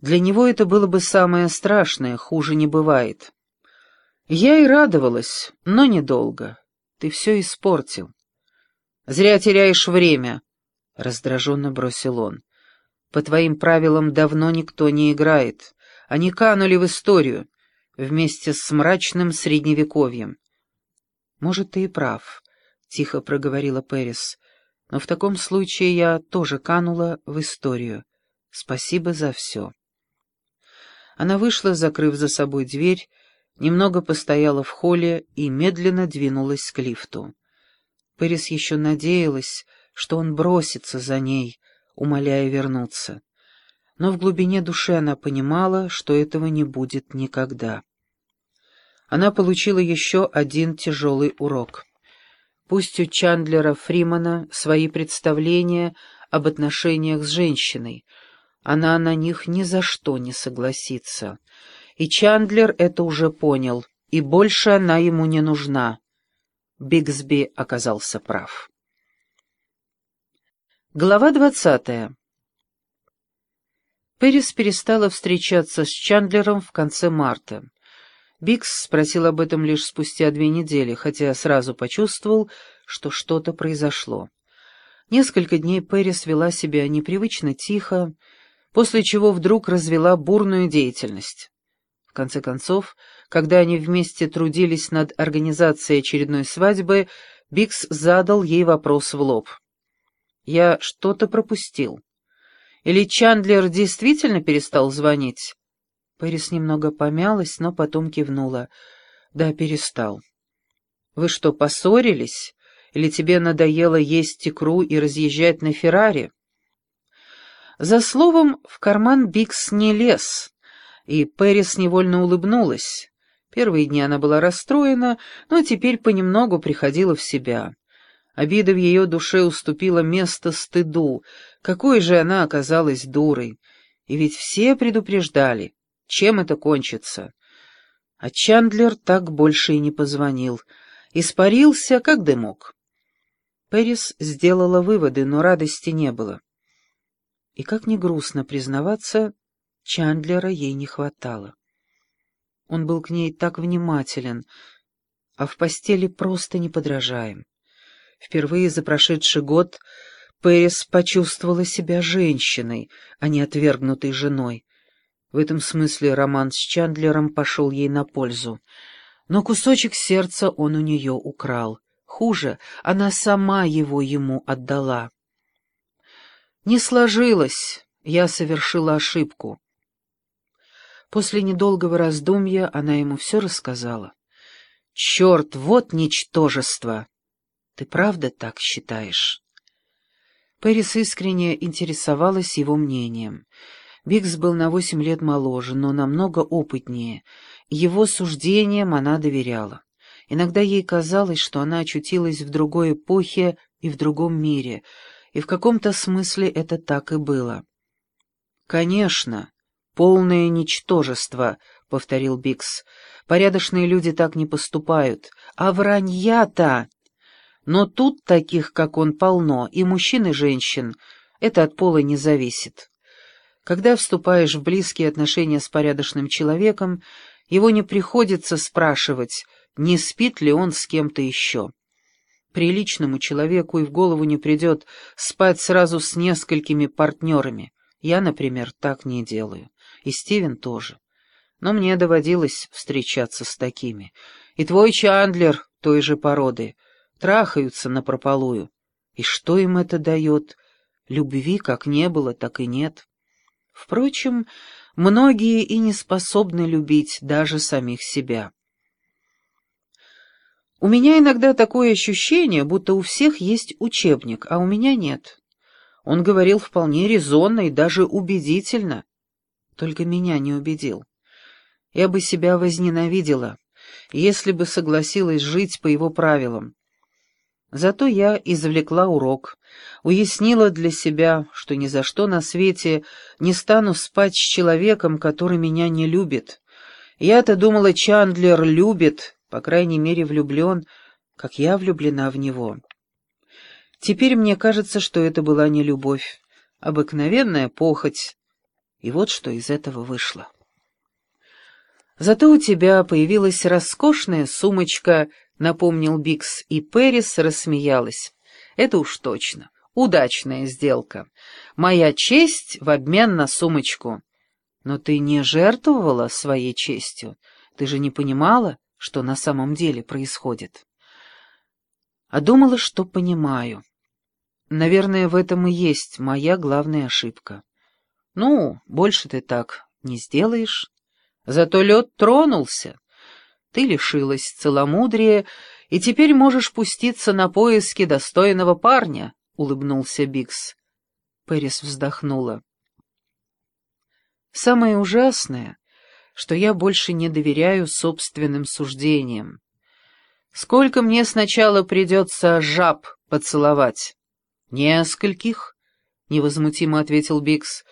Для него это было бы самое страшное, хуже не бывает. Я и радовалась, но недолго. Ты все испортил. Зря теряешь время, — раздраженно бросил он. По твоим правилам давно никто не играет. Они канули в историю, вместе с мрачным средневековьем. Может, ты и прав, — тихо проговорила Пэрис. Но в таком случае я тоже канула в историю. Спасибо за все. Она вышла, закрыв за собой дверь, немного постояла в холле и медленно двинулась к лифту. Пэрис еще надеялась, что он бросится за ней, умоляя вернуться. Но в глубине души она понимала, что этого не будет никогда. Она получила еще один тяжелый урок. Пусть у Чандлера Фримана свои представления об отношениях с женщиной — она на них ни за что не согласится. И Чандлер это уже понял, и больше она ему не нужна. Бигсби оказался прав. Глава двадцатая. Пэрис перестала встречаться с Чандлером в конце марта. Бикс спросил об этом лишь спустя две недели, хотя сразу почувствовал, что что-то произошло. Несколько дней Пэрис вела себя непривычно тихо, после чего вдруг развела бурную деятельность. В конце концов, когда они вместе трудились над организацией очередной свадьбы, Бикс задал ей вопрос в лоб. «Я что-то пропустил. Или Чандлер действительно перестал звонить?» Пэрис немного помялась, но потом кивнула. «Да, перестал». «Вы что, поссорились? Или тебе надоело есть икру и разъезжать на Феррари?» За словом в карман Бикс не лез, и Пэрис невольно улыбнулась. Первые дни она была расстроена, но теперь понемногу приходила в себя. Обида в ее душе уступила место стыду. Какой же она оказалась дурой! И ведь все предупреждали, чем это кончится. А Чандлер так больше и не позвонил. Испарился, как дымок. Пэрис сделала выводы, но радости не было. И как ни грустно признаваться, Чандлера ей не хватало. Он был к ней так внимателен, а в постели просто неподражаем. Впервые за прошедший год Пэрис почувствовала себя женщиной, а не отвергнутой женой. В этом смысле роман с Чандлером пошел ей на пользу. Но кусочек сердца он у нее украл. Хуже, она сама его ему отдала. Не сложилось, я совершила ошибку. После недолгого раздумья она ему все рассказала. «Черт, вот ничтожество!» «Ты правда так считаешь?» Пэрис искренне интересовалась его мнением. Бикс был на восемь лет моложе, но намного опытнее. Его суждениям она доверяла. Иногда ей казалось, что она очутилась в другой эпохе и в другом мире — и в каком-то смысле это так и было. «Конечно, полное ничтожество», — повторил Бикс. «Порядочные люди так не поступают. А вранья-то...» «Но тут таких, как он, полно, и мужчин, и женщин. Это от пола не зависит. Когда вступаешь в близкие отношения с порядочным человеком, его не приходится спрашивать, не спит ли он с кем-то еще». Приличному человеку и в голову не придет спать сразу с несколькими партнерами. Я, например, так не делаю. И Стивен тоже. Но мне доводилось встречаться с такими. И твой Чандлер той же породы. Трахаются напропалую. И что им это дает? Любви как не было, так и нет. Впрочем, многие и не способны любить даже самих себя. У меня иногда такое ощущение, будто у всех есть учебник, а у меня нет. Он говорил вполне резонно и даже убедительно. Только меня не убедил. Я бы себя возненавидела, если бы согласилась жить по его правилам. Зато я извлекла урок, уяснила для себя, что ни за что на свете не стану спать с человеком, который меня не любит. Я-то думала, Чандлер любит, по крайней мере, влюблен, как я влюблена в него. Теперь мне кажется, что это была не любовь, обыкновенная похоть, И вот что из этого вышло. «Зато у тебя появилась роскошная сумочка», — напомнил Бикс, и Пэрис рассмеялась. «Это уж точно. Удачная сделка. Моя честь в обмен на сумочку. Но ты не жертвовала своей честью. Ты же не понимала, что на самом деле происходит?» А думала, что понимаю. Наверное, в этом и есть моя главная ошибка. Ну, больше ты так не сделаешь. Зато лед тронулся. Ты лишилась целомудрия, и теперь можешь пуститься на поиски достойного парня, — улыбнулся Бикс. Пэрис вздохнула. Самое ужасное, что я больше не доверяю собственным суждениям. Сколько мне сначала придется жаб поцеловать? Нескольких, — невозмутимо ответил Бикс.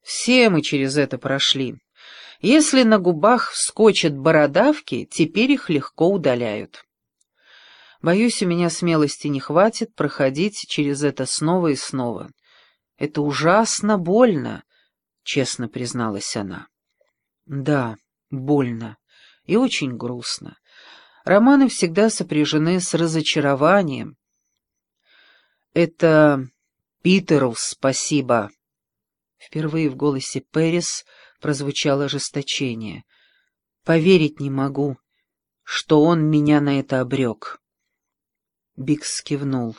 Все мы через это прошли. Если на губах вскочат бородавки, теперь их легко удаляют. Боюсь, у меня смелости не хватит проходить через это снова и снова. Это ужасно больно, — честно призналась она. Да, больно и очень грустно. Романы всегда сопряжены с разочарованием. Это Питеру спасибо. Впервые в голосе Пэрис прозвучало ожесточение. Поверить не могу, что он меня на это обрек. Бикс кивнул.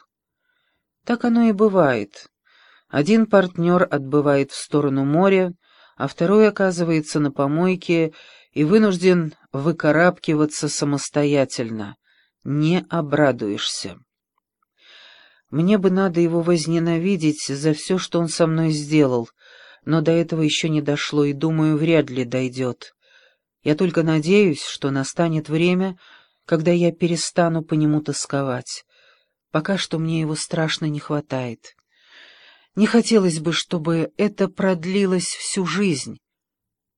Так оно и бывает. Один партнер отбывает в сторону моря, а второй оказывается на помойке и вынужден выкарабкиваться самостоятельно. Не обрадуешься. Мне бы надо его возненавидеть за все, что он со мной сделал, но до этого еще не дошло и, думаю, вряд ли дойдет. Я только надеюсь, что настанет время, когда я перестану по нему тосковать. Пока что мне его страшно не хватает. Не хотелось бы, чтобы это продлилось всю жизнь.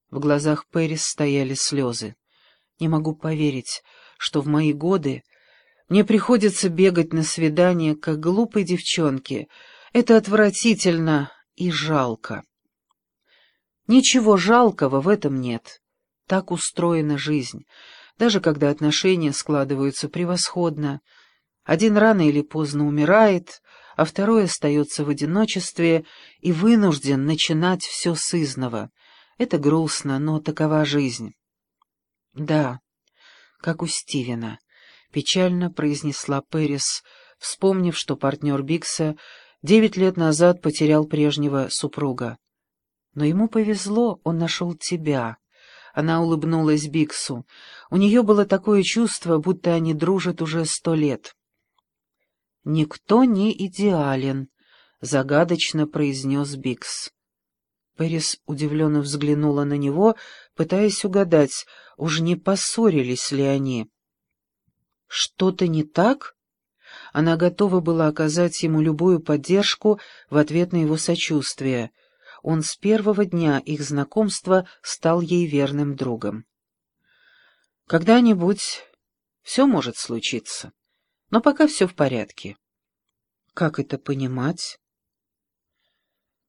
В глазах Пэрис стояли слезы. Не могу поверить, что в мои годы мне приходится бегать на свидание, как глупой девчонке. Это отвратительно и жалко. Ничего жалкого в этом нет. Так устроена жизнь. Даже когда отношения складываются превосходно. Один рано или поздно умирает, а второй остается в одиночестве и вынужден начинать все с изного. Это грустно, но такова жизнь. Да, как у Стивена, печально произнесла Пэрис, вспомнив, что партнер Бикса девять лет назад потерял прежнего супруга. Но ему повезло, он нашел тебя. Она улыбнулась Биксу. У нее было такое чувство, будто они дружат уже сто лет. «Никто не идеален», — загадочно произнес Бикс. Пэрис удивленно взглянула на него, пытаясь угадать, уж не поссорились ли они. «Что-то не так?» Она готова была оказать ему любую поддержку в ответ на его сочувствие. Он с первого дня их знакомства стал ей верным другом. «Когда-нибудь все может случиться, но пока все в порядке». «Как это понимать?»